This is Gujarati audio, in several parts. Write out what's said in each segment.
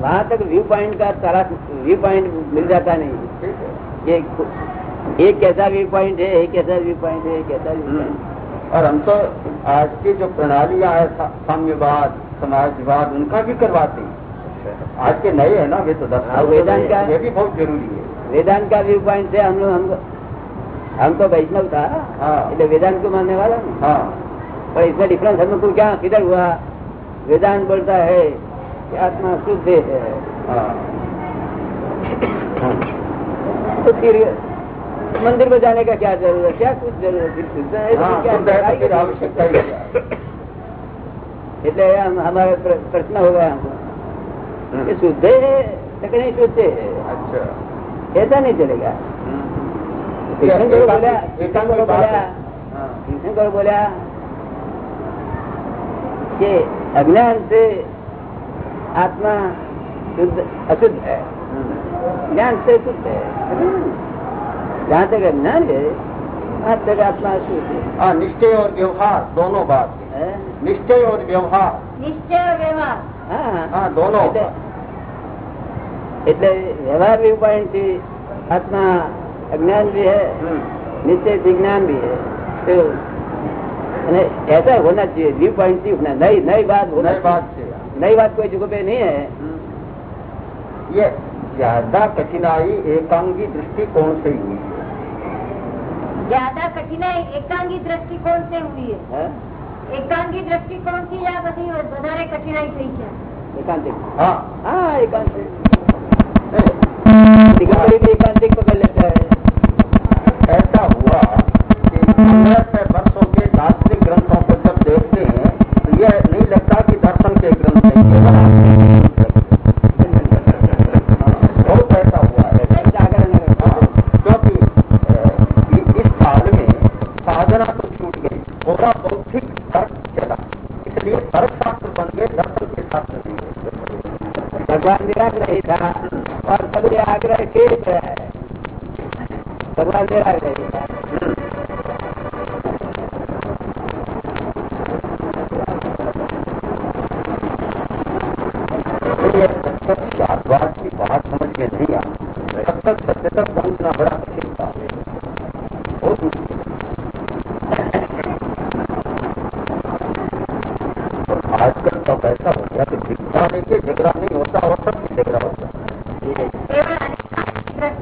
وہاں تک ویو پوائنٹ کا سارا ویو پوائنٹ مل جاتا نہیں ایک کیسا ویو پوائنٹ ہے ایک کیسا ویو پوائنٹ ہے ایک کیسا اور ہم تو آج کی جو پرنالیاں ہیں سامیہ واد سماج واد ان کا بھی کرواتے ہیں آج کے نئے ہیں نا یہ تو دس ویدان کا یہ بھی بہت ضروری ہے ویدان کا ویو پوائنٹ ہے ہم لوگ ہم تو ویشنو تھا ویدان کو ماننے والا ہاں व्यू पॉइंट से हम लोग हम हम तो वैष्णव था हाँ। એટલે वेदांत को मानने वाला ना हाँ पर इसमें डिफरेंस हमको क्या किधर हुआ वेदांत बोलता है कि आत्मा शुद्ध है हाँ तो फिर मंदिर में जाने का क्या जरूरत है क्या कुछ जरूरत है? फिर शुद्ध है तो हाँ, क्या शुद्ध है तो है? फिर आवश्यकता ही क्या है? એટલે हम हमारा प्र- प्रश्न हो गया हमको कि शुद्ध है तो कि नहीं शुद्ध है अच्छा ऐसा नहीं चलेगा हम्म। तीर्थंकर बोला एकांत- एकांत तीर्थंकर बात बोला है। हाँ। तीर्थंकर बोला कि अज्ञान से आत्मा शुद्ध अशुद्ध है हम्म। ज्ञान से शुद्ध है जहाँ तक अज्ञान है वहाँ तक आत्मा अशुद्ध है हाँ निश्चय और व्यवहार दोनों बात है हैं? निश्चय और व्यवहार નિશ્ચય વ્યવહાર હા हाँ दोनों એટલે એટલે વ્યવહાર વ્યू पॉइंट थी आत्मा अज्ञान भी है हम्म। निश्चय विज्ञान भी है तो અને ऐसा होना चाहिए व्यू पॉइंट थी होना नई नई बात होना नई बात से नई बात कोई जगह पे नहीं है ये ज्यादा कठिनाई एकांगी दृष्टिकोण से ही हुई है જ્યાદા કઠિનાઈ એકાંગી દ્રષ્ટિકોણ से हुई है हाँ? એકાંગી દ્રષ્ટિકોણ થી આ બધી વધારે કઠિનાઈ થઈ છે एकांतिक हाँ हाँ एकांतिक नहीं, दिगंबरी भी एकांतिक पकड़ लेता है ऐसा हुआ گھبرانے سے جھگڑا نہیں ہوتا اور سب سے جھگڑا ہوتا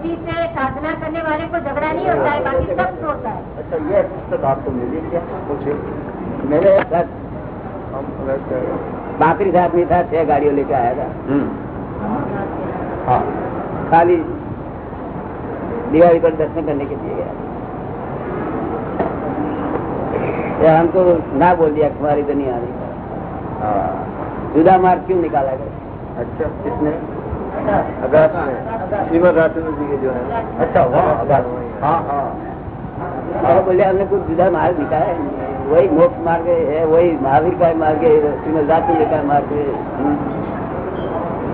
سے سادھنا کرنے والے کو جھگڑا نہیں ہوتا ہے۔ اچھا یہ آپ کو ملی کیا؟ میرے ساتھ باقری صاحب میرے ساتھ چھ گاڑیوں لے کے آیا تھا۔ ہاں۔ خالی دیوالی پر درشن کرنے کے لیے گیا۔ ہم کو نہ بول دیا کماری تو نہیں آ رہی۔ ہاں۔ جدا مار کیوں نکالا گیا؟ اچھا جو ہے۔ اچھا ہاں ہاں۔ بولے ہم نے کچھ جدا مارگ نکالا ہے۔ وہی موک مارگ ہے وہی مہاویر کا مارگ ہے شیمل راجچندر کا مارگ ہے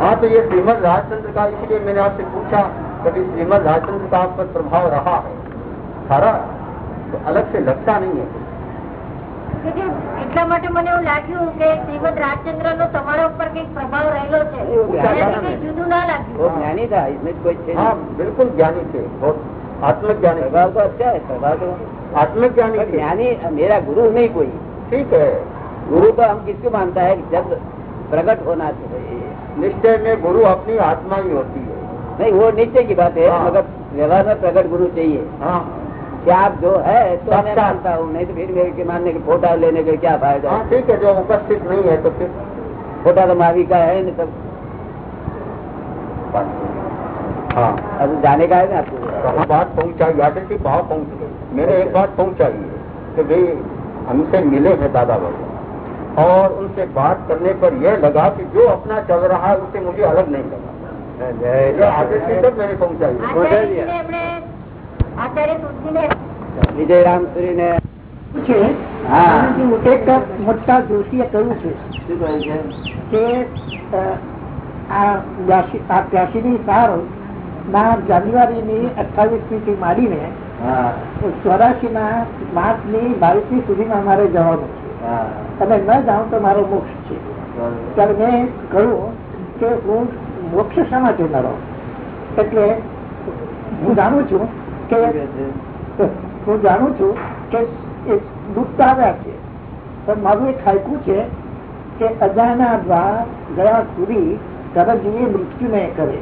ہاں تو یہ شریمد راجچندر کا اس لیے میں نے آپ سے پوچھا کبھی شریمد راجچندر کا آپ پر پربھاؤ رہا ہے۔ سارا تو الگ سے لگتا نہیں ہے۔ એટલા માટે મને એવું લાગ્યું કે શ્રીમદ રાજચંદ્ર નો તમારા ઉપર કઈક પ્રભાવ રહેલો છે એવું લાગે એનાથી કઈ જુદું ના वो લાગ્યું ज्ञानी था इसमें कोई थे हाँ नहीं। बिल्कुल ज्ञानी थे बहुत आत्मज्ञानी प्रभाव तो अच्छा है प्रभाव तो आत्मज्ञानी पर थे ज्ञानी मेरा गुरु नहीं कोई ठीक है गुरु तो हम किसको मानता है जब प्रकट होना चाहिए निश्चय में गुरु अपनी आत्मा ही होती है नहीं वो निश्चय की बात है हाँ। मगर व्यवहार में प्रकट गुरु चाहिए हाँ کہ آپ جو ہے تو میں مانتا ہوں نہیں تو پھر میرے ماننے کے فوٹا لینے کا کیا فائدہ ہے؟ ہاں، ٹھیک ہے جو اپستھت نہیں ہے تو پھر۔ فوٹا تو ماضی کا ہے نہیں سب۔ ہاں۔ اب جانے کا ہے نا؟ آپ کو بات پہنچائی آڈر کی بھاؤ پہنچ گئی۔ میں ایک بات پہنچائی ہے کہ بھائی ہم سے ملے ہیں دادا بابا اور ان سے بات کرنے پر یہ لگا کہ جو اپنا چل رہا ہے اسے مجھے الگ نہیں لگا۔ جی، جی، جی، یہ آڈر میں آچھا، نے پہنچائی તુલસીને વિજય રામસુરી ને એક મોટા જોશીએ કહ્યું છે. કે આ આ સાર ના જાન્યુઆરીની અઠ્ઠાવીસમી થી માંડીને ચોરાશી ના માર્ચની બાવીસમી સુધીમાં મારે જવાનું છે. તમે ન જાઓ તો મારો મોક્ષ છે. ત્યારે મેં કહ્યું કે હું મોક્ષ શા માટે ન એટલે હું જાણું છું હું જાણું છું કે દુઃખ આવ્યા છે. પણ મારું એક હાઈકું છે કે અજાના દ્વાર ગયા સુધી કરજીએ મૃત્યુ નહીં કરે.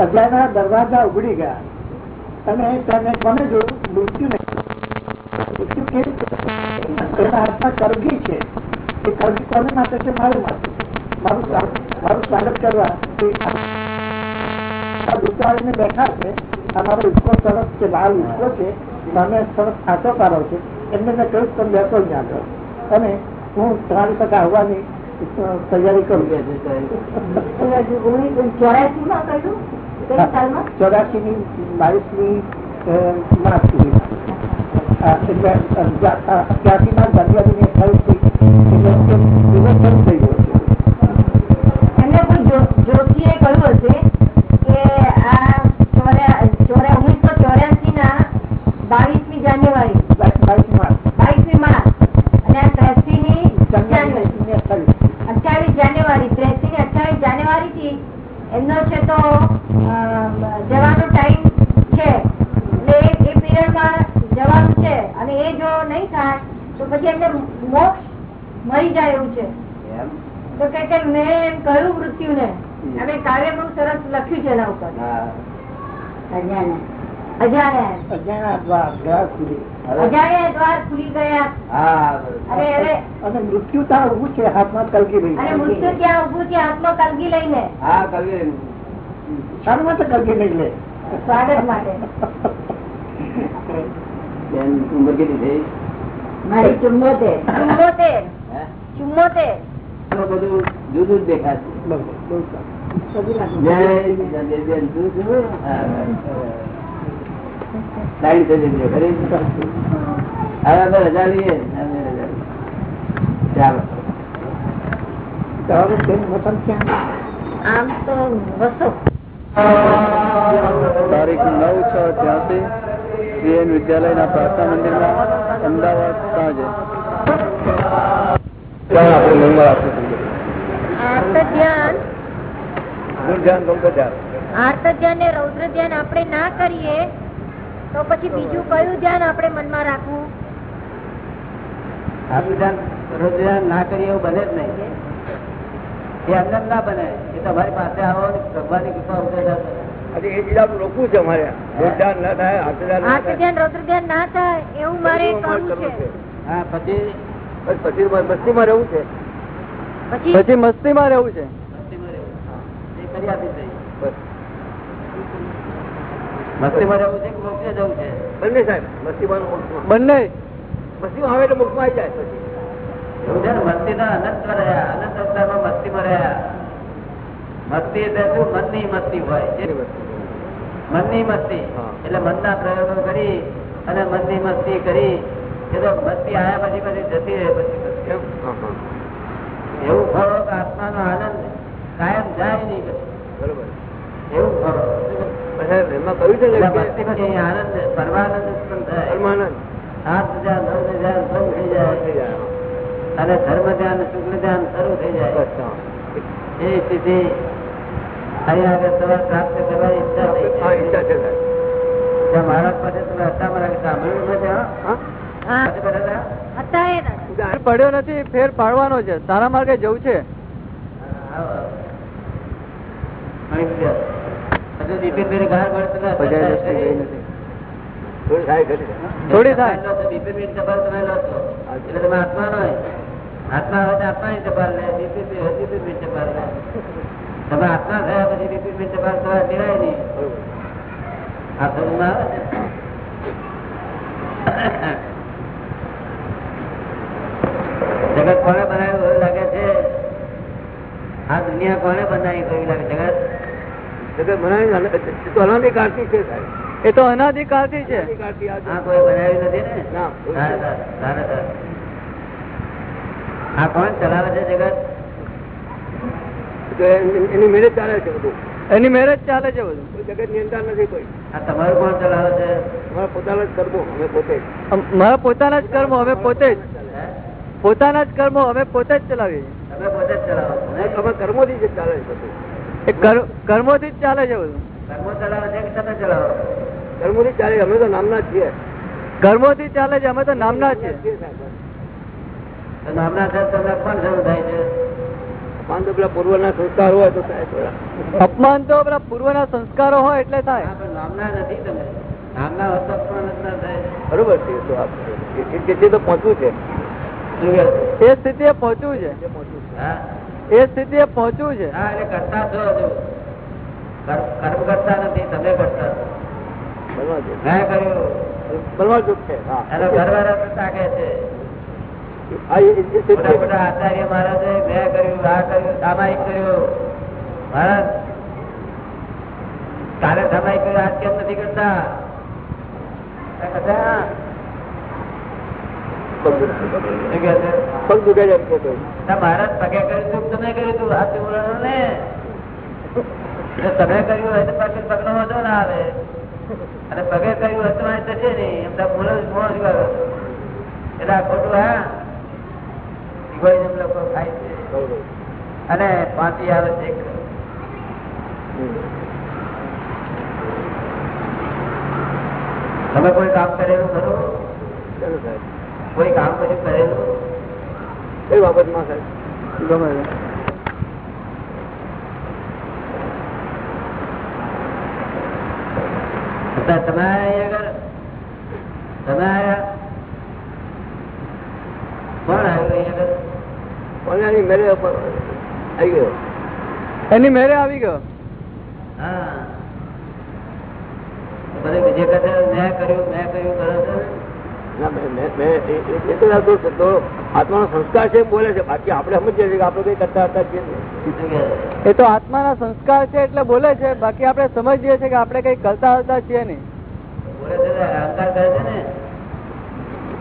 અજાના દરવાજા ઉગડી ગયા. અને તેને કોને જોયું? મૃત્યુ નહીં હાથમાં કરગી છે. એ કરગી કોને માટે છે મારે માટે મારું સ્વાગત મારું સ્વાગત કરવા. દુકાળીને બેઠા છે. અમારો ઈશ્વર સરસ છે લાલ ઈશ્વર છે તમે સરસ આટો પાડો છે. એમને મેં કહ્યું તમે જ ના કરો અને હું તમારી સાથે આવવાની તૈયારી કરું ચોરાશી ની બાવીસની માર્ચ સુધી. એટલે ત્યાંથી ના જાન્યુઆરી ની અઠાવીસથી દિવસ થઈ ગયો છે એમને કોઈ જો- જોશીએ કહ્યું હશે કે આ ચોર્યા- ચોર્યા- ઓગણીસો ચોર્યાસી ના બાવીસમી જાન્યુઆરી બાવીસ માર્ચ બાવીસમી માર્ચ અને આ ત્રેસી ની જાન્યુઆરી જાન્યુઆરી ની અઠાવીસ અઠ્યાવીસ જાન્યુઆરી ત્રેસી ને અઠ્યાવીસ જાન્યુઆરી થી એમનો છે તો અમ, જવાનો ટાઈમ છે એટલે એ પીરિયડમાં જવાનું છે અને એ જો નહીં થાય તો પછી એમને મોક્ષ મરી જાય એવું છે એમ તો કે કે મેં એમ કહ્યું મૃત્યુ ને અને કાવ્ય બહુ સરસ લખ્યું છે એના ઉપર હા અજાણ્યા દ્વાર અજાણ્યા દ્વાર ખુલી અને મૃત્યુ ત્યાં ઉભું છે હાથમાં કલકી અને મૃત્યુ ત્યાં ઉભું છે હાથમાં કલગી લઈને. હા કવિ શાના માટે કલગી લઈ લે. સ્વાગત માટે. બેન ઉંમર કેટલી થઈ? મારી ચુમ્મોતેર. ચુમ્મોતેર. ચુમ્મોતેર. બધું જુદું જ દેખાશે. બરોબર જય જય. લાઈન થઈ જતી ખરી? હવે આપણે રજા લઈએ. હવે રજા ચાલો. તો હવે તેનું ક્યાં? આમ તો વસો તારીખ નવ છ ત્યાંથી સીએન વિદ્યાલયના પ્રાર્થના મંદિરમાં અમદાવાદ સાંજે. આપણે નંબર આપીશું ધ્યાન રૌદ્ર ધ્યાન. આપણે ના કરીએ. તો પછી બીજું કયું ધ્યાન આપણે મનમાં રાખવું? આપણું ધ્યાન રોજ ધ્યાન ના કરીએ એવું બને જ નહીં. એ અંદર ના બને. એ તમારી પાસે આવો ભગવાનની કૃપા ઉતરે આજે એ ચીજ રોકવું છે અમારે. ધ્યાન ના થાય હાથ ધ્યાન ના ધ્યાન ના થાય એવું મારે કરવું છે. હા પછી? બસ પછી બસ્તીમાં રહેવું છે. પછી? પછી મસ્તીમાં રહેવું છે. મસ્તીમાં રહેવું. એ કરી આપી બસ. મસ્તીમાં રહેવું છે કે મોક્ષે જવું છે? બંને સાહેબ મસ્તીમાં બંને? મસ્તીમાં આવે એટલે મોક્ષમાં આવી જાય પછી. એવું છે ને? મસ્તી ના અનંત રહ્યા અનંત અવતારમાં મસ્તીમાં રહ્યા. મસ્તી એટલે શું? મનની મસ્તી હોય. મનની મસ્તી એટલે મનના પ્રયોગો કરી અને મનની મસ્તી કરી. એ તો મસ્તી આયા પછી પછી જતી રહે પછી. એવું ખરો કે આત્માનો આનંદ કાયમ જાય નહીં બરોબર. એવું ખરો એમાં કહ્યું છે આનંદ પરમાનંદ ઉત્પન્ન થાય. પરમાનંદ. થઈ જાય. અને ધર્મ ધ્યાન શુક્લ ધ્યાન શરૂ થઈ જાય. એ સ્થિતિ અહીંયા આગળ તમારે પ્રાપ્ત કરવાની ઈચ્છા થઈ ઈચ્છા છે ત્યાં મહારાજ પાસે તમે હતા મારા સાંભળ્યું નથી હા? પડ્યો નથી ફેર પાડવાનો છે. સારા માર્ગે જવું છે. થોડી થાય તમે એટલે તમે આત્મા નો આત્મા હોય આત્માની ટપાલ લે. દીપીનભાઈ હોય દીપીનભાઈની ટપાલ લે. તમે આત્મા થયા પછી દીપીનભાઈની ટપાલ તમારે દેવાય નહીં. આ સમજમાં આવે? જગત કોને બનાવ્યું એવું લાગે છે? આ દુનિયા કોને બનાવી એવું લાગે? જગત જગત બનાવી અન- એ તો અનાધિકારથી છે એ તો અનાધિકારથી છે. આ આ કોઈ બનાવ્યું નથી ને? ના. હા, હા, સારા, સારા. આ કોણ ચલાવે છે જગત? એની- મેરેજ ચાલે છે બધું. એની મેરેજ ચાલે છે બધું. જગતની અંદર નથી કોઈ. આ તમારું કોણ ચલાવે છે? મારા પોતાના જ કરવો અમે પોતે મારા પોતાના જ કર્મો હવે પોતે જ? પોતાના જ કર્મો અમે પોતે જ ચલાવીએ અમે તમે પોતે જ ચલાવો? અમે કર્મોથી જ ચાલે છે બધું. એ થી જ ચાલે છે બધું. કર્મો ચલાવે છે કે તમે ચલાવો? કર્મોથી જ ચાલે અમે તો નામના છીએ. કર્મોથી જ ચાલે છે અમે તો નામના છીએ. તો નામના છે તમને પણ શરૂ થાય છે? પાંચ તો પેલા પૂર્વના સંસ્કાર હોય તો થાય અપમાન તો પેલા પૂર્વના સંસ્કારો હોય એટલે થાય. નામના નથી તમે. નામના હોત તો જ ના થાય. બરોબર છે એ તો આપ- એ- એ તો પહોંચવું છે. શું કહે છે? પહોંચવું છે. હા. એ સ્થિતિએ પહોંચવું છે. હા એટલે કરતા છો કર્મ નથી તમે. મેં કર્યું? છે ઘરવાળા છે. આચાર્ય મહારાજે મેં કર્યું આ કર્યું સામાયિક કર્યું. મહારાજ કાલે સામાયિક કર્યું આજ કેમ નથી કરતા? પગ દુખે. છે? પગ દુખે છે એમ કે તો. ના, મહારાજ પગે કર્યું તું તમે કર્યું તું હાથ બોલાવો ને તમે કર્યું હોય તો પાછું પગનો વાંધો ના આવે અને પગે કર્યું હોય તો વાંધો થશે નહીં એમ તો બોલો જ મોં જ કરો. એટલે આ ખોટું હા ઇગોઇઝમ લોકો ખાય છે. અને પાંચી આવે છે એક. તમે કોઈ કામ કરેલું ખરું કોઈ કામ કશું કરેલું કઈ બાબતમાં સાહેબ. ગમે એની મેરે આવી ગયો? મેં કર્યું મેં કર્યું કરો છો? આત્માનો સંસ્કાર છે બોલે છે. બાકી આપણે સમજીએ છીએ કે આપણે કઈ કરતા હતા છીએ? એ તો આત્માના સંસ્કાર છે એટલે બોલે છે. બાકી આપણે સમજીએ છીએ કે આપણે કઈ કરતા હતા છીએ નહીં. બોલે છે ને, અહંકાર કરે છે ને?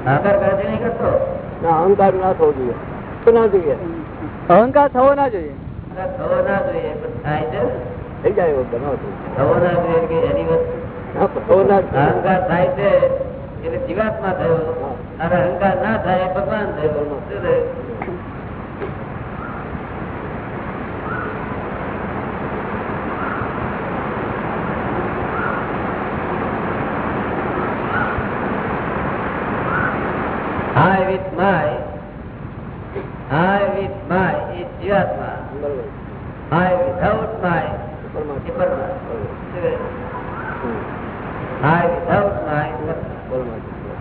અહંકાર કરે છે નહીં કરતો? ના અહંકાર ના થવો જોઈએ. તો ના જોઈએ. અહંકાર થવો ના જોઈએ. થવો ના જોઈએ થાય છે? થઈ જાય થવો ના જોઈએ એની વસ્તુ? હા, પણ થવો ના જ. અહંકાર થાય છે એટલે જીવાત્મા થયો. અને અહંકાર ના થાય ભગવાન થાય થયો શું થયું? I with my I with my is જીવાત્મા બરોબર. I without my પરમાત્મા. એ પરમાત્મા. બરોબર. શું કહે? હમ. I without my પરમાત્મા. પરમાત્મા.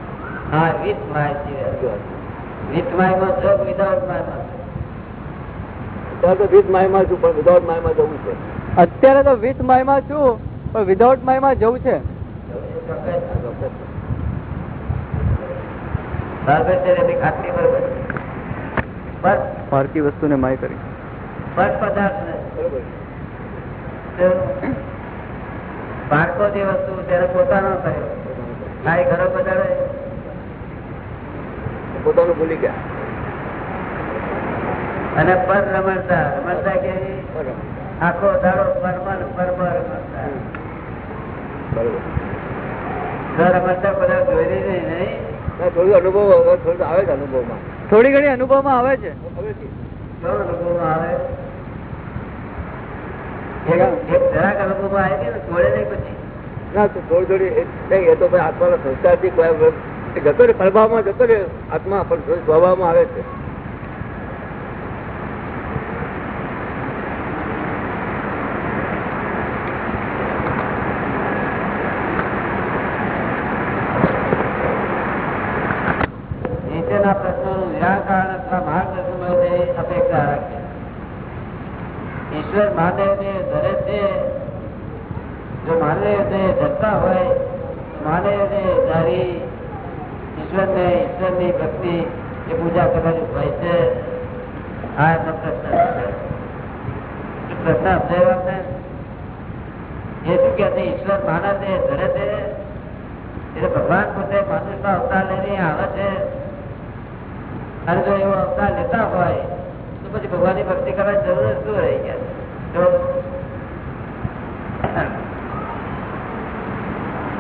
I with my જીવાત્મા. જીવાત્મા. with my માં છો કે without my માં છો? ત્યારે તો વિથ માયમાં છું પણ વિધાઉટ માયમાં જવું છે. અત્યારે તો વિથ માયમાં છું પણ વિધાઉટ માયમાં જવું છે. પારકી વસ્તુને માય કરી. પારકો જે વસ્તુ તેને કર્યો. પોતાનું ભૂલી ગયા. અને પર રમણતા રમણતા કે આખો દાડો પરમન પરમર રમણતા. બરોબર. બધા જોઈ નહીં નહીં? થોડું અનુભવ થોડું આવે છે અનુભવમાં. થોડી ઘણી અનુભવમાં આવે છે. અનુભવમાં આવે? એક એક જરાક અનુભવમાં આવે છે ને છોડે નહીં પછી? ના થોડી થોડી નહીં, એ તો ભાઈ આત્માના સંસ્કારથી જતો રહે પ્રભાવમાં જતો રહે આત્મા પણ સ્વભાવમાં આવે છે નીચેના પ્રશ્નોનું નિરાકરણ અથવા માર્ગદર્શન મળે તે અપેક્ષા રાખે ઈશ્વર મહાદેવને ધરે છે જો મહાદેવને ધરતા હોય તો મહાદેવને ધારી ઈશ્વરને ઈશ્વરની ભક્તિ એ પૂજા કરવાની હોય છે આ એમનો પ્રશ્ન છે શું પ્રશ્ન સમજાયો આપને એ શું કે છે ઈશ્વર માનવને ધરે છે એટલે ભગવાન પોતે મનુષ્યનો અવતાર લઈને આવે છે અને જો એવો અવતાર લેતા હોય તો પછી ભગવાનની ભક્તિ કરવાની જરૂર જ શું રહી ગયા જો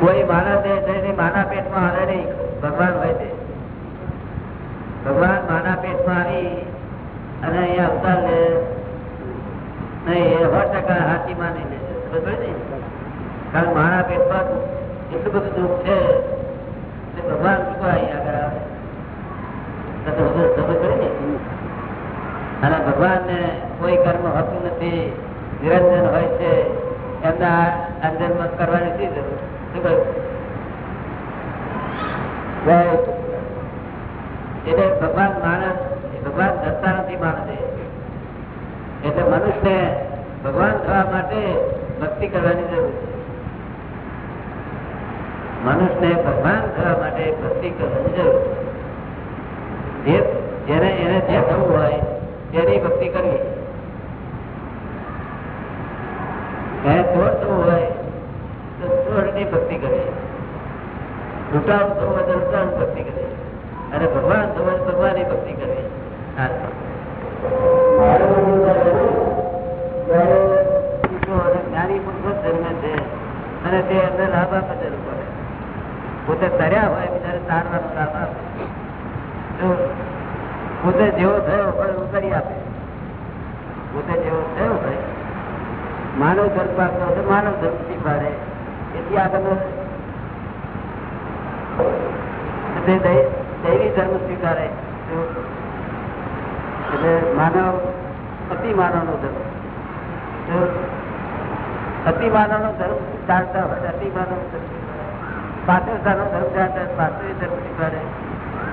કોઈ માનવ દેહ થઈને માના પેટમાં આવે નહીં ભગવાન હોય છે ભગવાન માના પેટ અવતાર લે નહીં એ સો ટકા હાથી માની લે બરોબર ને કારણ મારા પેટમાં એટલું બધું દુઃખ છે તે ભગવાન શું કહે અહીંયા આગળ આવે? તો તો બધું સમજ પડી ને અને ભગવાન ને કોઈ કર્મ હોતું નથી નિરંજન હોય છે એમના અંદર મત જરૂર શું કહ્યું એટલે ભગવાન માણસ ભગવાન ધરતા નથી માણસે. એટલે મનુષ્ય ભગવાન થવા માટે ભક્તિ કરવાની જરૂર છે. મનુષ્યને ભગવાન થવા માટે ભક્તિ કરવાની જરૂર છે. જેને એને જે થવું હોય તેની ભક્તિ કરવી એને ચોર થવું હોય તો ચોરની ભક્તિ કરવી ભગવાન હોય તો ભક્તિ લોકોને. પોતે જેવો થયો હોય એવું કરી આપે. પોતે જેવો થયો હોય, માનવ ધર્મ પામતો તો માનવ ધર્મ શીખવાડે એથી આગળ તે દૈ- દૈવી ધર્મ સ્વીકારે જો એટલે માનવ અતિ માનવ ધર્મ. અતિ ધર્મ જાણતા હોય અતિ ધર્મ નો ધર્મ જાણતા તો ધર્મ શીખવાડે.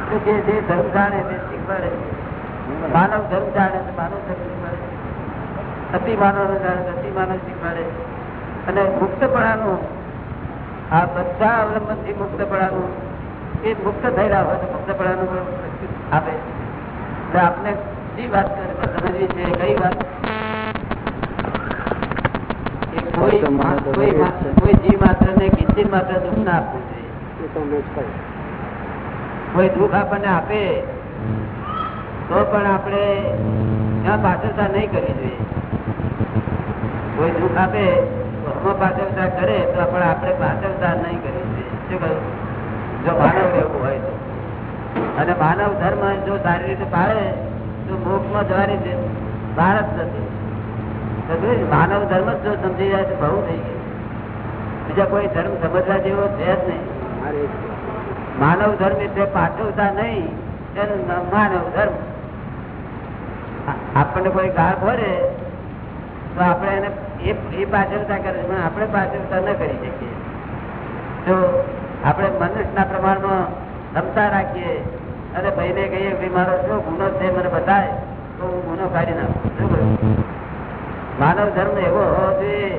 તો જે જે ધર્મ જાણે તે શીખવાડે. માનવ ધર્મ જાણે તો માનવ ધર્મ શીખવાડે. અતિ જાણે અતિ માનવ શીખવાડે. અને મુક્તપણાનું, આ બધા અવલંબનથી મુક્તપણાનું, એ મુક્ત થયેલા હોય તો મુક્તપણાનું પણ આપે એટલે આપને શી વાત સમજવી છે કઈ વાત? કોઈ મા- કોઈ મા- કોઈ જીવ માત્ર ને કિંચિત માત્ર દુઃખ ના આપવું જોઈએ. કોઈ દુઃખ આપણને આપે તો પણ આપણે એમાં પાછળતા નહીં કરવી જોઈએ. કોઈ દુઃખ આપે એમાં પાછળતા કરે તો પણ આપણે પાછળતા નહીં કરવી જોઈએ. શું કહ્યું? જો માનવ રહેવું હોય તો. અને માનવ ધર્મ જો સારી રીતે પાળે તો મોક્ષમાં જવાની છે. નથી. માનવ ધર્મ જ જો સમજી જાય તો બહુ થઈ ગયું. બીજા કોઈ ધર્મ સમજવા જેવો છે જ નહીં. માનવ ધર્મ એટલે પાઠવતા નહીં એનું માનવ ધર્મ. આપણને કોઈ ગાળ ભરે તો આપણે એને એ પાછળતા કરે છે, પણ આપણે પાછળતા ન કરી શકીએ. જો આપણે મનુષ્યના પ્રમાણમાં ક્ષમતા રાખીએ. અને ભાઈને કહીએ કે મારો શું ગુનો છે? મને બતાય. તો હું ગુનો કાઢી નાખું. શું માનવ ધર્મ એવો હોવો જોઈએ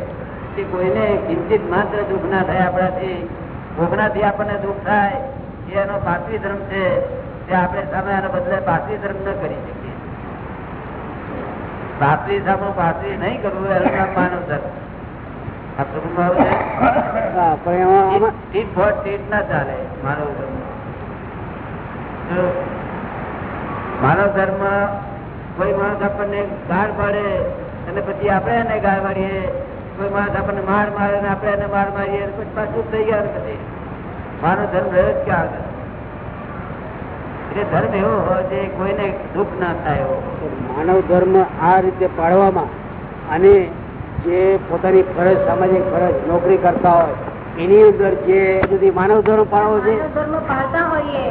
કે કોઈને કિંચિત માત્ર દુઃખ ના થાય આપણાથી. ભોગનાથી આપણને દુઃખ થાય એ એનો પાત્રી ધર્મ છે તે આપણે સામે આના બદલે પાત્રી ધર્મ ન કરી શકીએ. પાત્રી સામે પાત્રી નહીં કરવું એનું નામ માનવ ધર્મ. આ પ્રભુ મારું છે? ના ચાલે માનવ ધર્મ. માનવ ધર્મ કોઈ માણસ આપણને ગાળ પાડે અને પછી આપણે એને ગાળ મારીએ કોઈ માણસ આપણને માર મારે ને આપણે એને માર મારીએ પછી પાછું થઈ ગયા પછી? માનવ ધર્મ રહ્યો જ ક્યાં આગળ? એટલે ધર્મ એવો હોય જે કોઈને દુઃખ ના થાય એવો. માનવ ધર્મ આ રીતે પાળવામાં અને જે પોતાની ફરજ સામાજિક ફરજ નોકરી કરતા હોય એની અંદર જે સુધી માનવ ધર્મ પાળવો છે? ધર્મ પાળતા હોઈએ.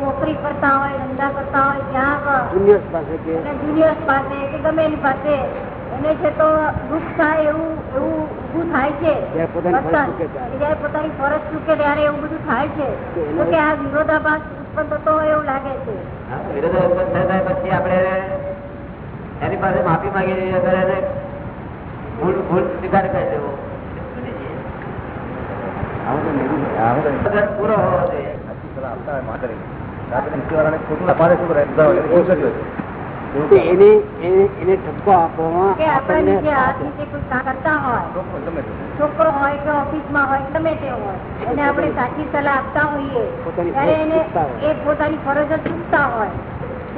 નોકરી કરતા હોય ધંધા કરતા હોય ત્યાં જુનિયર્સ પાસે કે? જુનિયર્સ પાસે કે ગમે એની પાસે એને છે તો દુઃખ થાય એવું એવું ઊભું થાય છે. જયારે પોતાની ફરજ. ચૂકે ત્યારે. એવું બધું થાય છે. તો કે આ વિરોધાભાસ ઉત્પન્ન થતો હોય એવું લાગે છે. વિરોધાભાસ ઉત્પન્ન થાય પછી આપણે એની પાસે માફી માંગી ભૂલ ભૂલ સ્વીકાર કરી દેવો. છોકરો હોય કે ઓફિસમાં હોય ગમે તે હોય એને આપણે સાચી સલાહ આપતા હોઈએ. પોતાની ત્યારે એને. એ પોતાની ફરજ જ ચૂકતા હોય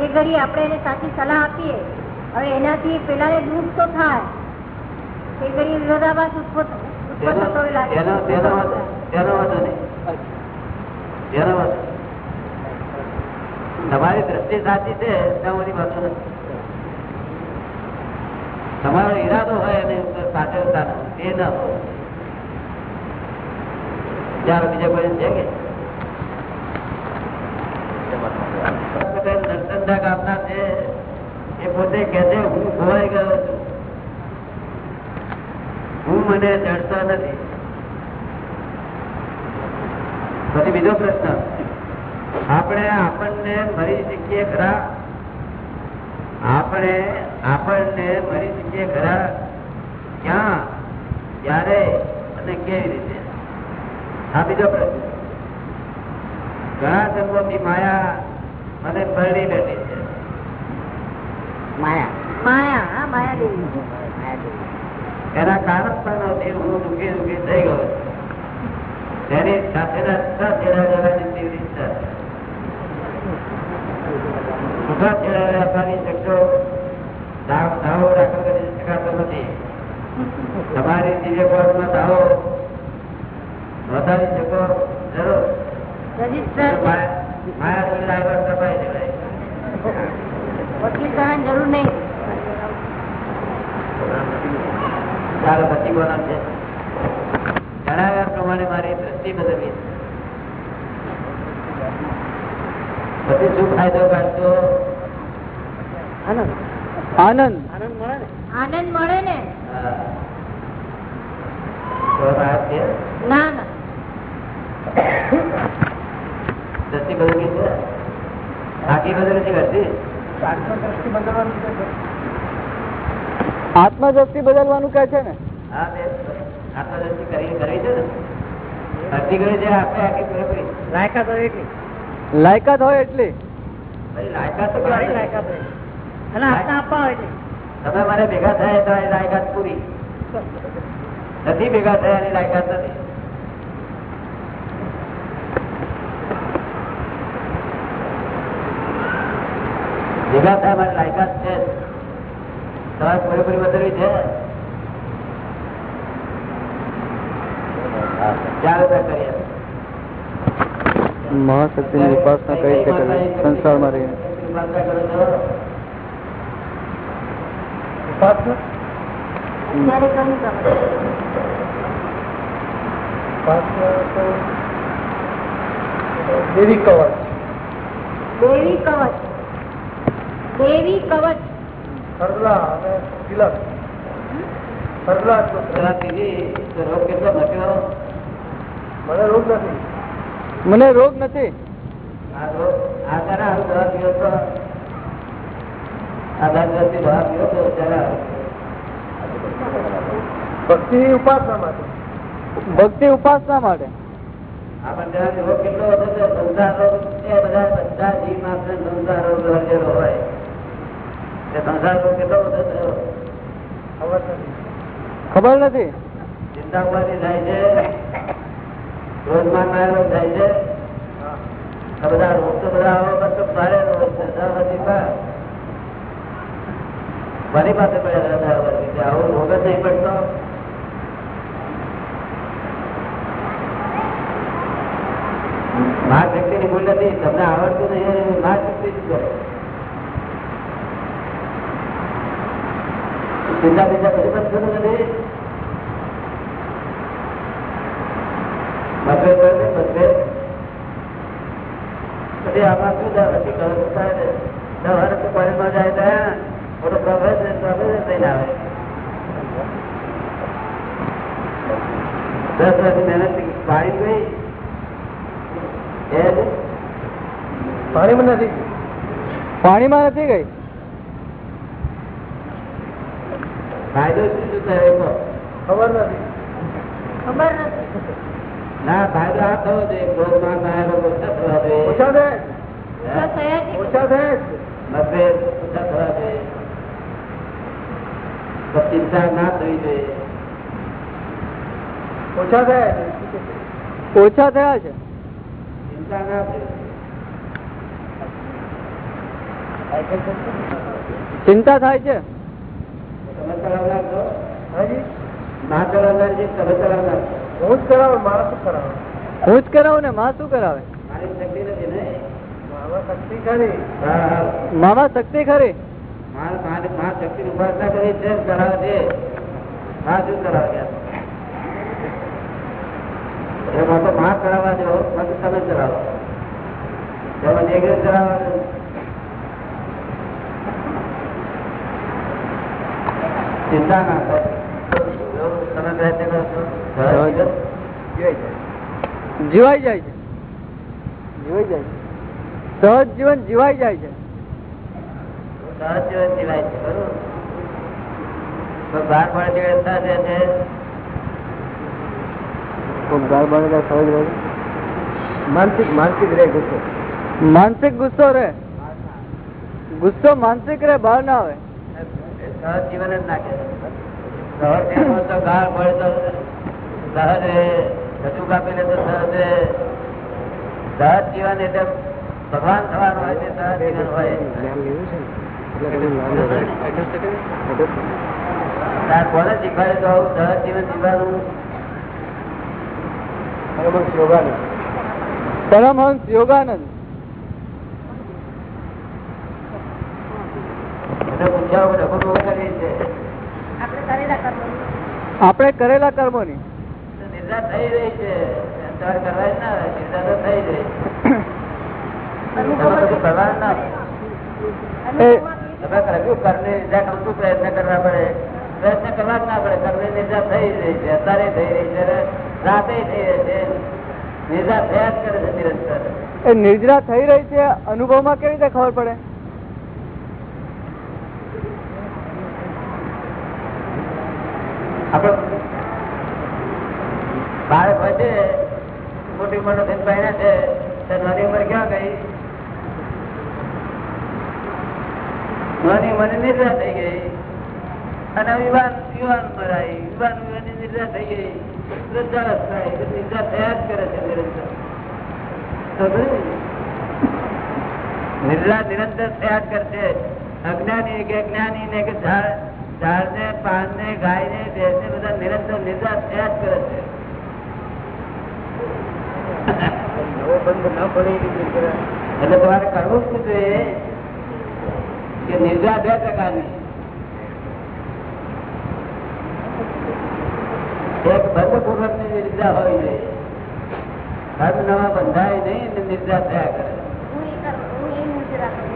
એ ઘડી આપણે એને સાચી સલાહ આપીએ. હવે એનાથી પેલાને દુઃખ તો થાય. એ ઘડી વિરોધાભાસ ઉત્પન્ન ઉત્પન્ન થતો લાગે તમારી દ્રષ્ટિ સાચી છે તમારો ઈરાદો હોય એની સાચવતા એ ન હોય. ત્યારે બીજા કોઈ છે કે? એ પોતે કે હું ખોવાઈ ગયો છું. હું મને ચડતો નથી. પછી બીજો પ્રશ્ન. આપણે આપણને મરી શકીએ ખરા? આપણે આપણને મરી શકીએ ખરા? ક્યાં? ક્યારે? અને કેવી રીતે? આ બીજો પ્રશ્ન. ઘણા જન્મોથી માયા મને પરણી બેઠી છે. માયા. માયા હા માયા એના કારણ પણ નથી. હું દુઃખી દુઃખી થઈ ગયો છું. તેની સાથેના છ છેડા જવાની તીવ્ર ઈચ્છા છે. છૂટા છેડા આપવાની શકશો દાવ દાવો દાખલ કરી શકાતો નથી તમારી દિવ્ય કોર્ટમાં દાવો નોંધાવી શકો જરૂર રજિસ્ટર માયા માયા સુધી ડ્રાઈવર કપાઈ જવાય વકીલ કરવાની જરૂર નહીં ચાલો પછી કોના છે જણાવ્યા પ્રમાણે મારી દ્રષ્ટિ બદલવી છે પછી શું ફાયદો કાઢશો આનંદ આનંદ આનંદ મળે ને આનંદ મળે ને હા. તો વાત છે ના ના દ્રષ્ટિ બદલવી છે આખી બદલવી છે ઘરથી આત્મદ્રષ્ટિ બદલવાનું કે છે ને હા બે આત્મદ્રષ્ટિ કરી કરવી છે ને અડધી ઘડી છે આપણે આખી પૂરેપૂરી લાયકાત હોય એટલી લાયકાત હોય એટલી પછી લાયકાત તો સારી કરવાની. બદલવાનું હોય છે ને? લાયકાત હોય એટલી. તમે મને ભેગા થાય તો લાયકાત પૂરી. નથી ભેગા થયા એની લાયકાત નથી. ભેગા થયા મારી લાયકાત છે તમારે પૂરેપૂરી બદલવી છે ચાલો તો કરીએ મહાશક્તિની ઉપાસના કઈ રીતે કરવી સંસારમાં રહીને ઉપાસના કરો છો ત્યારે કહ્યું તમે દેવી કવચ દેવી કવચ દેવી કવચ સરલા અને તિલક સરલા જરા ત્રીજી તો રોગ કેટલો ઘટ્યો મને રોગ નથી. મને રોગ નથી. ભક્તિ ઉપાસના માટે. ભક્તિ ઉપાસના માટે. આ પંચરાજ રોગ કેટલો હતો તો સંસાર રોગ એ બધા બધા જીવ માત્ર સંસાર રોગ વર્ગેલો હોય. સંસાર રોગ કેટલો બધો થયો ખબર નથી ખબર નથી. ચિંતા ઉપાધિ થાય છે. મારી શક્તિ ની તમને આવડતું નહીં માર શક્તિ જ કરે. ચિંતા બિંતા કશું પણ નથી મતભેદ કરે છે, મતભેદ પછી આમાં શું થાય? પછી ખબર થાય ને. સવારે તો કોલેજમાં જાય ત્યાં મોટો પ્રોફેસર પ્રોફેસર થઈને આવે. દસ વર્ષની મહેનત પાડી ગઈ પાણીમાં નથી. પાણીમાં નથી ગઈ? ફાયદો શું શું થયો એ કહો. ખબર નથી ખબર નથી ના ફાયદો આ થવો જોઈએ ક્રોધમાં ના રોગ ઓછા થવા જોઈએ ઓછા થાય ઓછા થયા છે ઓછા થાય મતભેદ ઓછા થવા જોઈએ તો ચિંતા ના થવી જોઈએ ઓછા થાય ઓછા થયા છે? ચિંતા ના ચિંતા થાય છે? હું જ કરાવું માણસ શું કરાવે? હું જ કરાવું ને માં શું કરાવે? મારી મામા શક્તિ ખરી. માર માર માર શક્તિ ઉપાસના કરી છે કરાવે છે. હા શું કરાવે એમાં તો માં કરાવવા જો પછી તમે કરાવો એમાં નેગેટ ચિંતા ના કરો તમે પ્રયત્ન કરો છો જીવાઈ જાય છે. જીવાઈ જાય છે. સહજ જીવન જીવાઈ જાય છે. સહજ જીવન જીવાય છે બરોબર. પણ બહાર પડે છે થશે છે? માનસિક માનસિક રે ગુસ્સો માનસિક ગુસ્સો રે ગુસ્સો માનસિક રે બહાર ના આવે. સહજ જીવન જ નાખે સહજ તો ગાળ પડે તો સહજ કાપી લે તો સહજ રહે. સહજ જીવન એટલે ભગવાન થવાનું હોય તે સહજ જીવન હોય. કોને શીખવાડે તો આવું સહજ જીવન જીવવાનું? પરમહંસ યોગાનંદ એટલે પૂછ્યા વગર ડબલ બહુ કરીએ છે આપણે કરેલા કર્મો આપણે કરેલા કર્મોની નિર્ધાર થઈ રહી છે સંસાર કરવા જ ના હોય, નિર્ધાર તો થઈ રહી તમે બધું કરવા ના હોય. એ તમે કર્યું કરેલા કર્મો. ની પ્રયત્ન કરવા પડે? પ્રયત્ન કરવા જ ના પડે. કર્મની નિર્જા થઈ રહી છે. અત્યારે થઈ રહી છે. રાતે થઈ રહી છે. નિર્જા થયા જ કરે છે નિરંતર. એ થઈ રહી છે. અનુભવમાં કેવી રીતે ખબર પડે? આપડે બાળક હોય છે, મોટી મોટો થઈને પહેર્યા છે, તો નાની ઉંમર ક્યાં ગઈ? નાની મને નિદ્રા થઈ ગઈ. અને યુવાન યુવાન ઉંમર આવી યુવાન ઉંમરની નિદ્રા થઈ ગઈ. વૃદ્ધાવસ્થા થાય. નિદ્રા થયા જ કરે છે નિરંતર? નિદ્રા નિરંતર થયા જ કરશે. અજ્ઞાની કે જ્ઞાની ને કે ઝાડ. ઝાડ ને પાન ને ગાય ને ભેંસ ને બધા નિરંતર નિદ્રા થયા જ કરે છે. એટલે તમારે કરવું શું જોઈએ કે નિદ્રા બે પ્રકારની. એક બંધ પૂર્વકની નિદ્રા હોવી જોઈએ હદ નવા બંધાય નહીં અને નિદ્રા થયા કરે. હું એ કરું હું એ નિર્જરા કરું.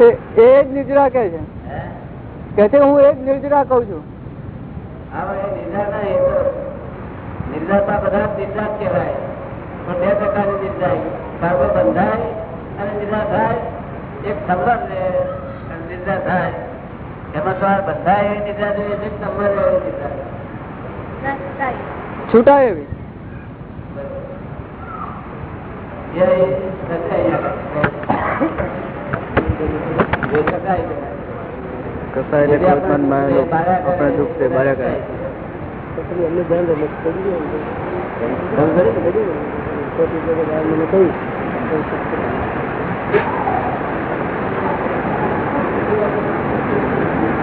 એ એ જ નિર્જરા કે છે. હે? કે છે હું એક નિર્જરા કઉ છું હવે એ નિદ્રા ના એ તો નિદ્રાતા બધા જ કહેવાય પણ બે પ્રકારની બંધાય અને નિદ્રા થાય એક સંવર રહે અને નિદ્રા થાય એમાં તો આ બંધાય એવી નિદ્રા જોઈએ છે સંવર એવી. છૂટાય એવી એ સચાઈ જોઈ શકાય છે. કસાય એટલે આપણે આપણે દુઃખ છે બાળક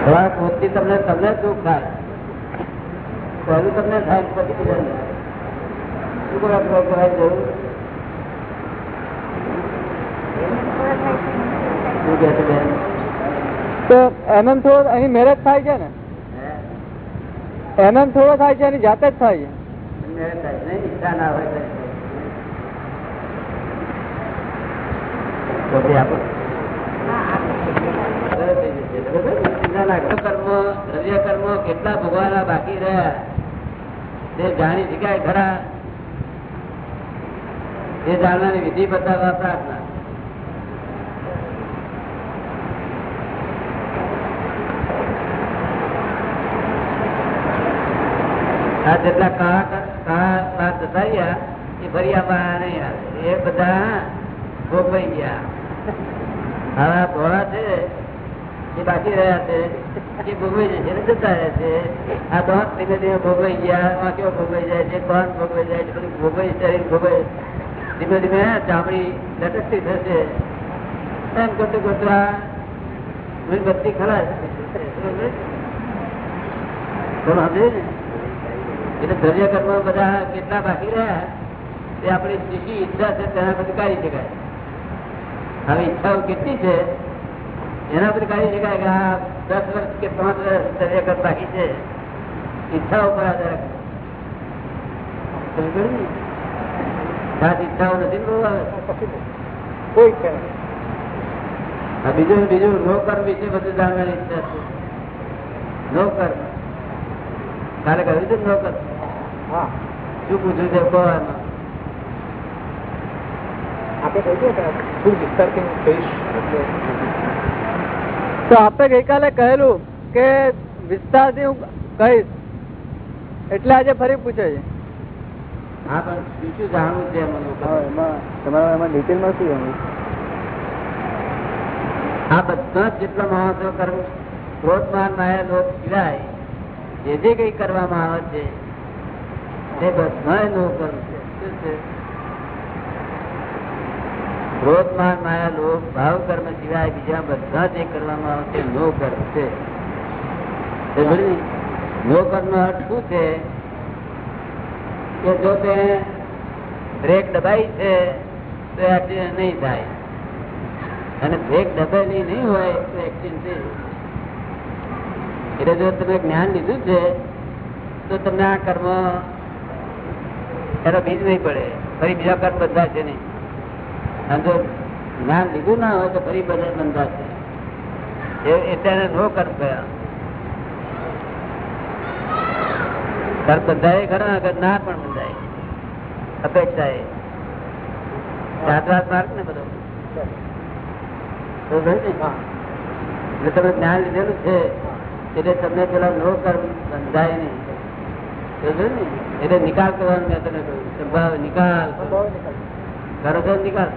તમારા ક્રોધથી તમને તમને દુઃખ થાય. પહેલું તમને થાય પછી બીજાને. શું કરવા ક્રોધ કરવાની જરૂર? શું કહે છે બેન? તો એમ થોડો એની મેરેજ થાય છે ને? એમ થોડો થાય છે એની જાતે જ થાય છે. કર્મ કેટલા ભોગવાના બાકી રહ્યા તે જાણી શકાય ખરા. એ જાણવાની વિધિ બતાવવા પ્રાર્થના. આ જેટલા બાદ જતા ગયા એ ફરી આમાં નહીં આવે. એ બધા ભોગવાઈ ગયા. હવે ભોળા છે, એ બાકી રહ્યા છે, એ ભોગવાઈ જશે એટલે જતા રહે છે. આ દોત ધીમે ધીમે ભોગવાઈ ગયા વાંક્યો ભોગવાઈ જાય છે, કોણ ભોગવાઈ જાય છે, બધું ભોગવાઈ, શરીર ભોગવાઈ. ધીમે ધીમે ચામડી લટકતી થશે. એમ કરતું કરતું મીણબત્તી ખરા સમજે? ને એટલે દ્રવ્ય કર્મ બધા કેટલા બાકી રહ્યા તે આપણી શીખી ઈચ્છા છે તેના પછી કાઢી શકાય. હવે ઈચ્છાઓ કેટલી છે એના પર કાઢી શકાય કે આ દસ વર્ષ કે પાંચ વર્ષ સર્વે કર બાકી છે ઈચ્છાઓ પર આધાર. સમજ્યો ઈચ્છાઓ નથી. કોઈ બીજું બીજું નો કર્મ વિશે બધું જાણવાની ઈચ્છા છે. નો કર્મ કાલે કહ્યું છે ને શું પૂછ્યું છે? તો આપે ગઈકાલે કહેલું કે વિસ્તારથી હું કહીશ. એટલે આજે ફરી પૂછે છે. હા પણ શું જાણવું છે એમાં તમારા એમાં ડિટેલમાં શું આ બધા જેટલા માણસો કરવું ક્રોધમાન માયા લોક સિવાય જે જે કઈ કરવામાં આવે છે, તે બધા નો છે. શું છે? ક્રોધમાન માયા લોક ભાવ કર્મ સિવાય બીજા બધા જે કરવામાં આવે છે, નો કર્મ છે. નો નો અર્થ શું છે? કે જો તે બ્રેક દબાઈ છે, તો એક્સિડન્ટ નહીં થાય. અને બ્રેક દબાયેલી નહીં હોય, તો એક્સિડન્ટ એટલે જો તમે જ્ઞાન લીધું છે તો તમને આ કર્મ એનો બીજ નહીં પડે. ફરી બીજા કર્મ બંધાશે નહીં. અને જો જ્ઞાન લીધું ના હોય તો ફરી બધા બંધાશે. એટલે એને નો કર્મ કયા કર્મ બંધાય ખરા અગર ના પણ બંધાય. અપેક્ષા એ જાતવાદ માર્ગ ને બધો. તો તમે જ્ઞાન લીધેલું છે. એટલે તમને પેલા નો કર્મ બંધાય નહીં. ને? એટલે નિકાલ કરવાનું મેં તને કહ્યું નિકાલ. કરો છો નિકાલ?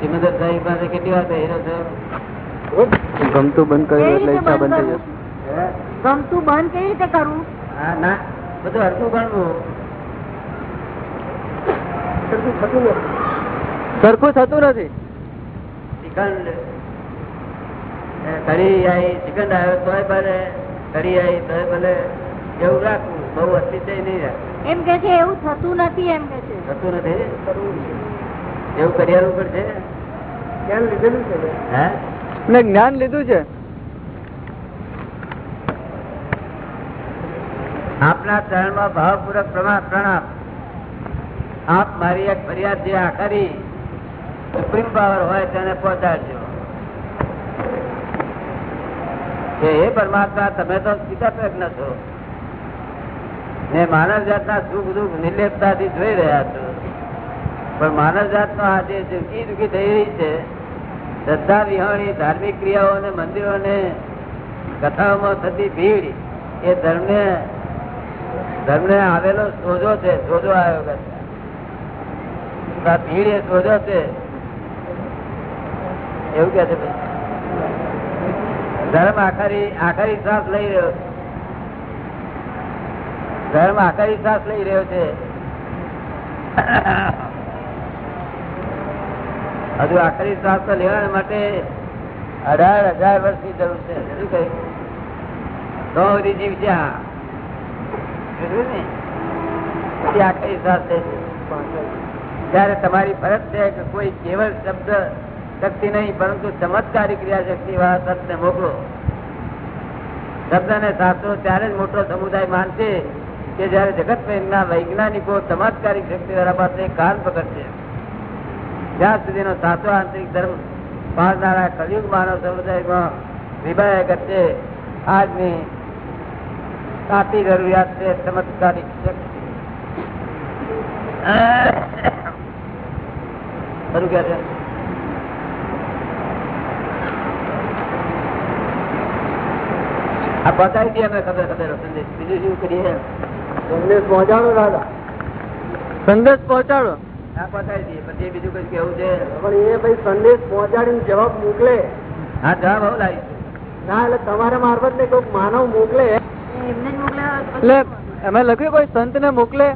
સિમંદર સાહેબ પાસે કેટલી વાર બેહેલો છો? ગમતું બંધ કર્યું એટલે ઈચ્છા બંધ થઈ જશે ગમતું બંધ કેવી રીતે કરવું? હા ના. બધું હરતું ગણવું. સરખું થતું નથી. શ્રીખંડ એ કઢી આવી સિકંડ આવ્યો તોય ભલે કરી આવી તોય ભલે એવું રાખવું બહુ અતિશય નહીં રાખવું. એમ કે છે એવું થતું નથી એમ કે છે. થતું નથી એવું જ્ઞાન લીધેલું છે હે? એટલે જ્ઞાન લીધું છે. આપના ચરણમાં ભાવપૂર્વક પ્રમાણ પ્રણામ. આપ મારી એક ફરિયાદ જે આખરી સુપ્રીમ પાવર હોય તેને પહોંચાડજો કે હે પરમાત્મા, તમે તો સીધા પ્રજ્ઞ છો. ને માનવ જાતના સુખ દુઃખ નિર્લેપતાથી જોઈ રહ્યા છો. પણ માનવ જાતનો આજે દુઃખી દુઃખી થઈ રહી છે, શ્રદ્ધા વિહોણી, ધાર્મિક ક્રિયાઓ અને મંદિરોને કથાઓમાં થતી ભીડ, એ ધર્મને ધર્મને આવેલો સોજો છે, સોજો આવ્યો આ ભીડ એ સોજો છે. એવું કે છે ભાઈ. ધર્મ આખરી આખરી શ્વાસ લઈ રહ્યો. ધર્મ આખરી શ્વાસ લઈ રહ્યો છે. હજુ આખરી શ્વાસ તો લેવા માટે અઢાર હજાર વર્ષની જરૂર છે. શું કહ્યું? તો ને? આખરી શ્વાસ છે. જયારે તમારી ફરજ છે કે કોઈ કેવળ શબ્દ શક્તિ નહીં, પરંતુ ચમત્કારી ક્રિયા શક્તિ વાળા શબ્દ મોકલો. શબ્દ ને શાસ્ત્રો ત્યારે જ મોટો સમુદાય માનશે કે જયારે જગત પ્રેમના વૈજ્ઞાનિકો ચમત્કારી શક્તિ વાળા પાસે કાન પકડશે. જ્યાં સુધીનો સાચો આંતરિક ધર્મ પાડનારા કલયુગ માનવ સમુદાયમાં વિભાય કરશે આજની સાચી જરૂરિયાત છે ચમત્કારિક શક્તિ. ખરું કહે છે? આ બતાવી દઈએ અમે ખબર ખબર સંદેશ. બીજું શું કરીએ? સંદેશ પહોંચાડો દાદા. સંદેશ પહોંચાડો. આ બતાવી દઈએ પછી બીજું કઈ કેવું છે? પણ એ ભાઈ સંદેશ પહોંચાડીને જવાબ મોકલે. હા જવાબ આવું લાવીશું ના એટલે તમારા મારફત ને કોઈક માનવ મોકલે. એમને જ મોકલ્યા એટલે એમાં લખ્યું કોઈ સંત ને મોકલે?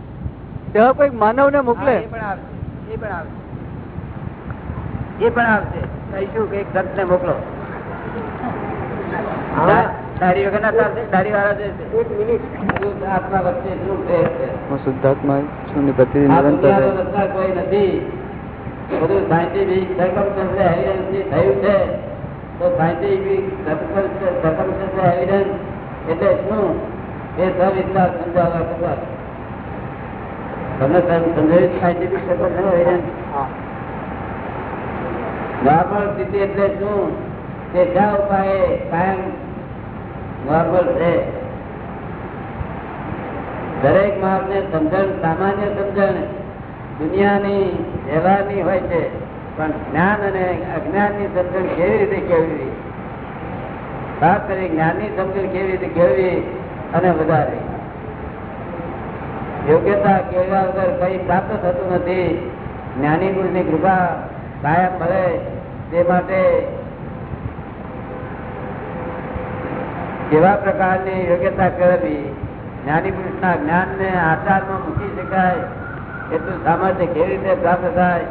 જવાબ કોઈ માનવ ને મોકલે એ પણ આવશે એ પણ આવશે. એ પણ આવશે. કહીશું કે એક સંત ને મોકલો હા. દાઢી વગર ના ચાલશે દાઢી વાળા જશે એક મિનિટ. આત્મા વચ્ચે શું ફેર છે. હું શુદ્ધાત્મા છું ને પ્રતિદિન નિરંતર કોઈ નથી. બધું સાયન્ટિફિક સર્કમસ્ટન્સ એવિડન્સ થયું છે. તો સાયન્ટિફિક સર્કમસ્ટન્સ એવિડન્સ એટલે શું? એ સવિસ્તાર સમજાવવા કૃપા તમને સમજાવ્યું સાયન્ટિફિક સર્કમસ્ટન્સ એવિડન્સ નોર્મલ સ્થિતિ એટલે શું? કે શા ઉપાય કાયમ નોર્મલ છે. દરેક માણસને સમજણ સામાન્ય સમજણ દુનિયાની વ્યવહારની હોય છે, પણ જ્ઞાન અને અજ્ઞાનની સમજણ કેવી રીતે કેળવી ખાસ કરી જ્ઞાનની સમજણ કેવી રીતે કેળવી અને વધારવી? યોગ્યતા કેળવ્યા વગર કઈ પ્રાપ્ત થતું નથી. જ્ઞાની ગુરુની કૃપા કાયમ મળે તે માટે કેવા પ્રકારની યોગ્યતા કરવી? જ્ઞાની પુરુષના જ્ઞાનને આચારમાં મૂકી શકાય. એટલું સામર્થ્ય કેવી રીતે પ્રાપ્ત થાય?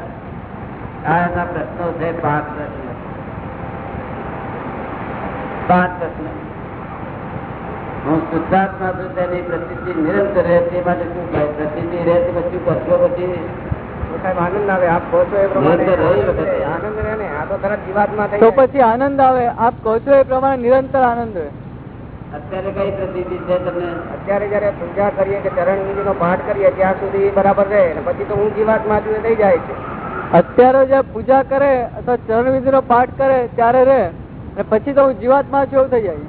આ એના પ્રશ્નો છે પાંચ પ્રશ્ન. પાંચ પ્રશ્ન. હું શુદ્ધાત્મા છું તેની પ્રસિદ્ધિ નિરંતર રહે તે માટે શું કહે પ્રસિદ્ધિ રહે તે પછી કરશો પછી? સાહેબ આનંદ આવે આપ કહો છો એ પ્રમાણે? નિરંતર રહી વખતે. આનંદ રહે ને આ તો તરત જીવાતમાં તો પછી આનંદ આવે આપ કહો છો એ પ્રમાણે નિરંતર આનંદ રહે. અત્યારે કઈ પ્રસિદ્ધિ છે તમને? અત્યારે જયારે પૂજા કરીએ કે ચરણ વિધિ નો પાઠ કરીએ ત્યાં સુધી બરાબર રહે અને પછી તો હું જીવાતમાં છું થઈ જાય છે. અત્યારે જે પૂજા કરે અથવા ચરણ વિધિ નો પાઠ કરે ત્યારે રહે અને પછી તો હું જીવાત્મા છું એવું થઈ જાય?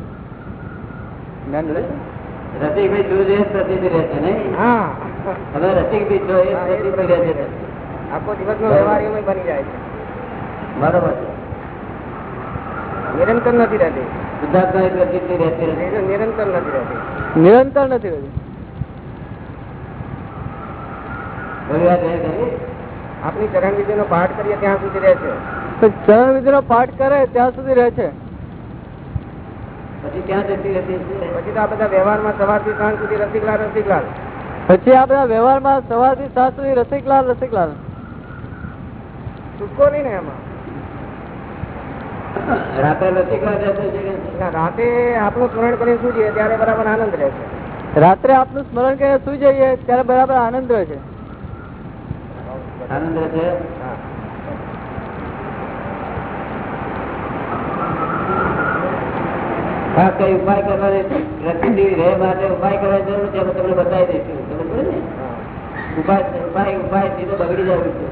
રસિકભાઈ જો છે પ્રસિદ્ધિ રહે છે નહીં? હા. હવે રસિકભાઈ એ એ જ પ્રસિદ્ધિ રહે છે. આખો દિવસ નો વ્યવહાર એમ બની જાય છે. બરોબર. છે નિરંતર નથી રહેતી. શુદ્ધાત્મા એટલે પ્રસિદ્ધિ રહેતી નિરંતર નથી રહેતી. નિરંતર નથી રહેતી. આપણી રહે ચરણ વિધિ નો પાઠ કરીએ ત્યાં સુધી રહે છે. ચરણ વિધિ નો પાઠ કરે ત્યાં સુધી રહે છે. પછી ક્યાં જતી રહેતી પછી તો આ બધા વ્યવહારમાં સવારથી સાંજ સુધી રસિકલાલ રસિકલાલ. પછી આ બધા વ્યવહારમાં સવારથી સાત સુધી રસિકલાલ રસિકલાલ. છૂટકો નહીં ને એમાં. રાતે આપણું સ્મરણ કરી શું જઈએ ત્યારે બરાબર આનંદ રહે છે. રાત્રે આપણું સ્મરણ કરીને શું જઈએ? ત્યારે બરાબર આનંદ રહે છે. આનંદ રહે છે? હા. કઈ ઉપાય કરવાની રહે માટે ઉપાય કરવા જરૂર છે તમને બતાવી દઈશું. ને? ઉપાય ઉપાય ઉપાયથી તો બગડી જાય છે.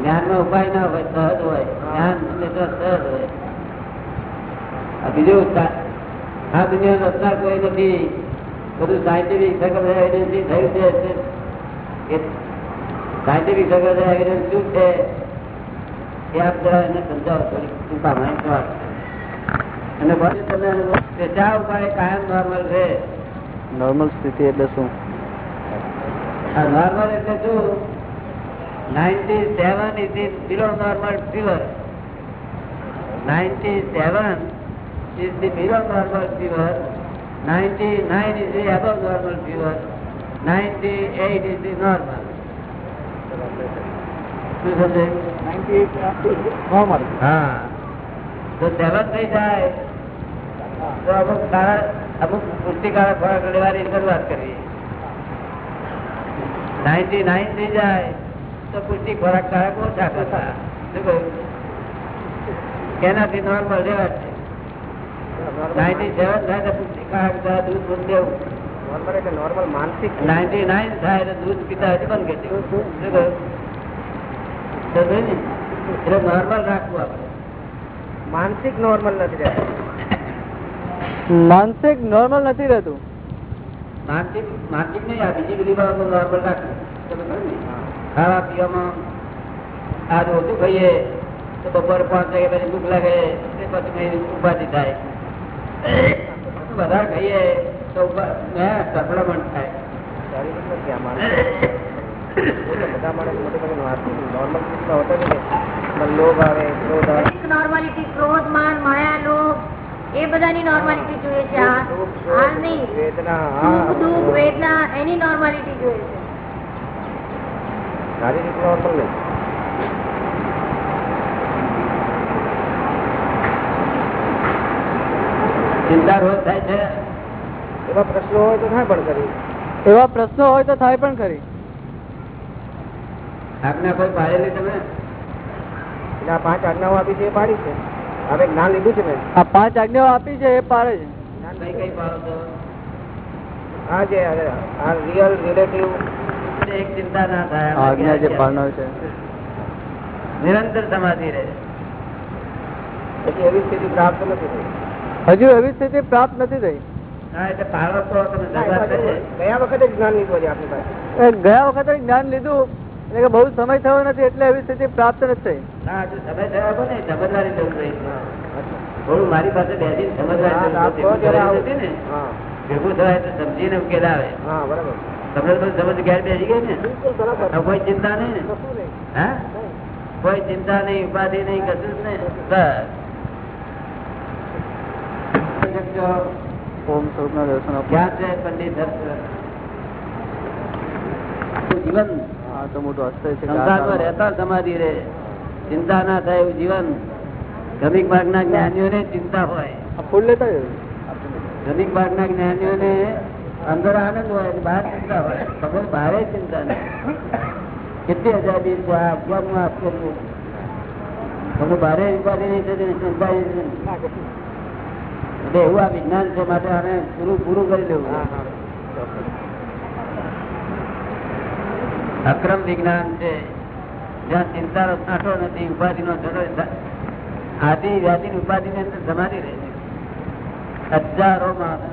જ્ઞાનમાં ઉપાય ના હોય સહજ હોય. જ્ઞાન હંમેશા સહજ હોય. આ બીજું આ દુનિયાનો રસ્તા કોઈ નથી. બધું સાયન્ટિફિક સગવડ એવિડન્સથી થયું છે. સાયન્ટિફિક સગવડ એવિડન્સ શું છે? એ આપ જરા એને સમજાવો થોડી. કૃપા માહિતી. અને પછી તમે ચા ઉપાય કાયમ નોર્મલ છે? નોર્મલ સ્થિતિ એટલે શું? આ નોર્મલ એટલે શું? Ninety seven in below normal below normal fever ninety nine is the above normal fever ninety eight is the normal શું સમજાયું? નોર્મલ હા. તો સેવન થઈ જાય. તો અમુક સારા અમુક પુષ્ટિકારક ખોરાક લેવાની શરૂઆત કરવી નાઇન્ટી નાઇન થઈ જાય. તો પૂરતી ખોરાક કારક ઓછા કેનાથી નોર્મલ રહેવા છે. નાઇન્ટી સેવન થાય તો પુષ્ટિ કારક દ્વારા દૂધ બંધ દેવું. નોર્મલ એટલે નોર્મલ માનસિક નાઇન્ટી નાઇન થાય તો દૂધ પીતા હજી બંધ કરી દેવું. શું કહ્યું એટલે નોર્મલ રાખવું આપણે. માનસિક નોર્મલ નથી રહેતું. માનસિક નોર્મલ નથી રહેતું. માનસિક માનસિક નહીં આ બીજી બધી બાબતો નોર્મલ રાખવું. ખાવા પીવામાં આજ ઓછું ખાઈએ? તો બપોર પાંચ વાગે પછી ભૂખ લાગે પછી ઉપાધિ થાય. વધારે ખાઈએ તો સફળમણ થાય. આ માનસિક એટલે બધા માણસ મોટે ભાગે નોર્મલ હોતા નથી. લોભ આવે ક્રોધ આવે. નોર્માલિટી ક્રોધ માન માયા લોભ એ બધાની નોર્માલિટી જોઈએ છે. આ નહીં. વેદના એની નોર્માલિટી જોઈએ છે. શારીરિક નોર્મલ નહીં. ચિંતા રોજ થાય છે? એવા પ્રશ્નો હોય તો થાય પણ કરી એવા પ્રશ્નો હોય તો થાય પણ ખરી. આપને કોઈ પાડેલી તમે? એટલે આ પાંચ આજ્ઞાઓ આપી છે એ પાડી છે. હવે જ્ઞાન લીધું છે મેં આ પાંચ આજ્ઞાઓ આપી છે એ પાડે છે. કઈ કઈ પાડો છો? આ જે આ રિયલ રિલેટિવ એક ચિંતા ના થાય જે પાડનાર છે. નિરંતર સમાધિ રહે. પછી એવી સ્થિતિ પ્રાપ્ત નથી થઈ. હજુ એવી સ્થિતિ પ્રાપ્ત નથી થઈ. ગયા વખતે જ્ઞાન લીધું એટલે બહુ સમય થયો નથી એટલે એવી સ્થિતિ પ્રાપ્ત નથી હજુ થોડું મારી પાસે બેસીને સમજવાની ભેગું ને. થવાય તો સમજીને ઉકેલ આવે. હા તો સમજ ઘેર બેસી ગઈ ને? કોઈ ચિંતા નહીં ને? હા? કોઈ ચિંતા નહીં ઉપાધિ નહીં કશું જ નહીં? બસ. ઓમ સ્વરૂપના દર્શન ક્યાં છે પંડિત જીવન? તો મોટું આશ્ચર્ય છે સંસારમાં રહેતા સમાધિ રહે ચિંતા ના થાય એવું જીવન. ધનિક ભાગના જ્ઞાનીઓને ચિંતા હોય. ફૂલ લેતા જજો. ભાગના જ્ઞાનીઓને અંદર આનંદ હોય બહાર ચિંતા હોય? ખબર? બહારે ચિંતા નહીં કેટલી આઝાદી છે? આપવાનું તમને બહારે ઉપાધિ નહીં થતી ચિંતા એટલે એવું આ વિજ્ઞાન છે માટે આને પૂરું પૂરું કરી દેવું અક્રમ વિજ્ઞાન છે. જ્યાં ચિંતાનો સાંઠો નથી ઉપાધિ નો આદિ વ્યાધિ ઉપાધિ ની અંદર સમાધિ રહે છે. હજારો માણસો.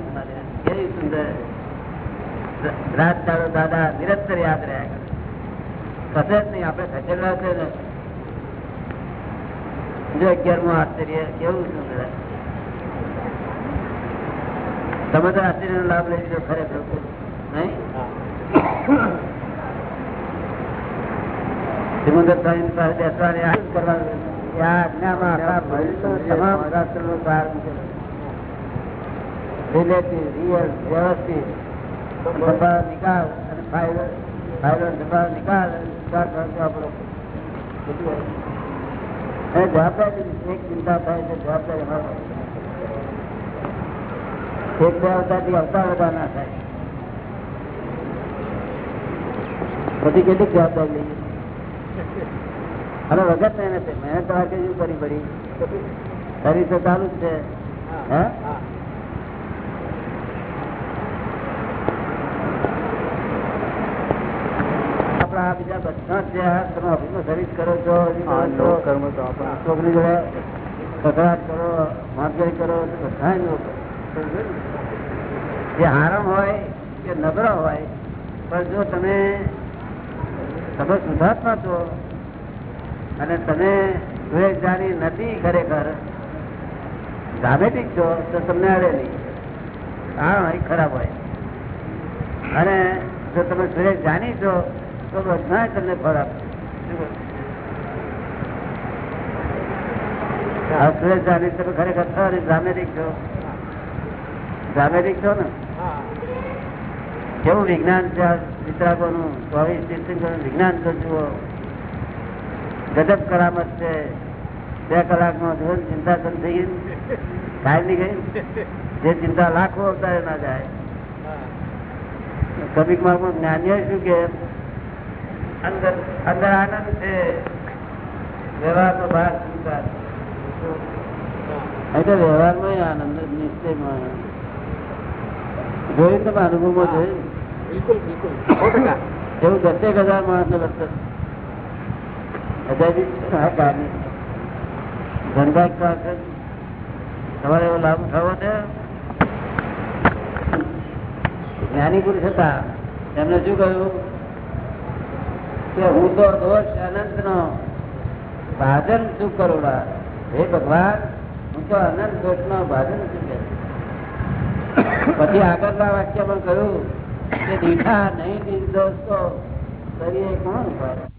કેવી સુંદર. રાત દાડો દાદા નિરંતર યાદ રહ્યા કશે જ નહીં આપણે ખસેડવા છે ને જો અગિયારમું આશ્ચર્ય કેવું સુંદર તમે તો આશ્ચર્ય નો લાભ લઈ લીધો ખરેખર નહીં? સ્વામી પાસે બેસવાને જ કરવાનું આજ્ઞામાં આપણા ભવિષ્યના તમામ શાસ્ત્રોનો. Relative, real, વ્યવસ્થિત. સભા નિકાલ બધું થાય છે જવાબદારી અમારો બધા થાય પછી કેટલીક જવાબદારી લઈએ અને વગત મહેનત મહેનત તમારે કરી પડી કરી તો ચાલુ જ છે હે આપણા આ બીજા બધા જ તમે ઓફિસમાં સર્વિસ કરો છો હજી આ કરો છો, કર્મ તો છોકરી જોડે કકડાટ કરો માપજાઈ કરો બધા જે હારમ હોય કે નબળો હોય પણ જો તમે તમે સુધાર્થમાં છો અને તમે સુરેશજાની નથી ખરેખર ડાયાબેટિક છો તો તમને અડે નહીં. કારણ ખરાબ હોય. અને જો તમે સુરેશ જાણી છો તો બધા તમને ફળ આપે. આ તમે ખરેખર છો ડ્રામેટિક છો. ડ્રામેટિક છો ને? કેવું વિજ્ઞાન છે વિતરાકોનું ચોવીસ તીર્થંકરનું વિજ્ઞાન તો જુઓ. ગજબ કરામત છે. બે કલાકમાં જીવન ચિંતા બંધ થઈ ગઈ કાયમની ગઈ જે ચિંતા લાખો અવતારે ના જાય. કવિક માર્ગમાં જ્ઞાનીઓ શું કે? અંદર અંદર આનંદ છે. વ્યવહારનો ભાગ સ્વીકાર. તો વ્યવહારમાં આનંદ નિશ્ચયમાં. આનંદ જોયું તમે અનુભવમાં જોયું? બિલકુલ બિલકુલ. એવું દસેક હજાર માણસો પાસે. તમારે એવો લાભ થવો છે? જ્ઞાની પુરુષ હતા એમને શું કહ્યું? કે હું તો દોષ અનંત નો ભાજન શું કરું હે ભગવાન, હું તો અનંત દોષ નો ભાજન શું પછી આગળના વાક્યમાં કહ્યું કે દીઠા નહીં નિર્દોષ તો કરીએ કોણ ઉપાય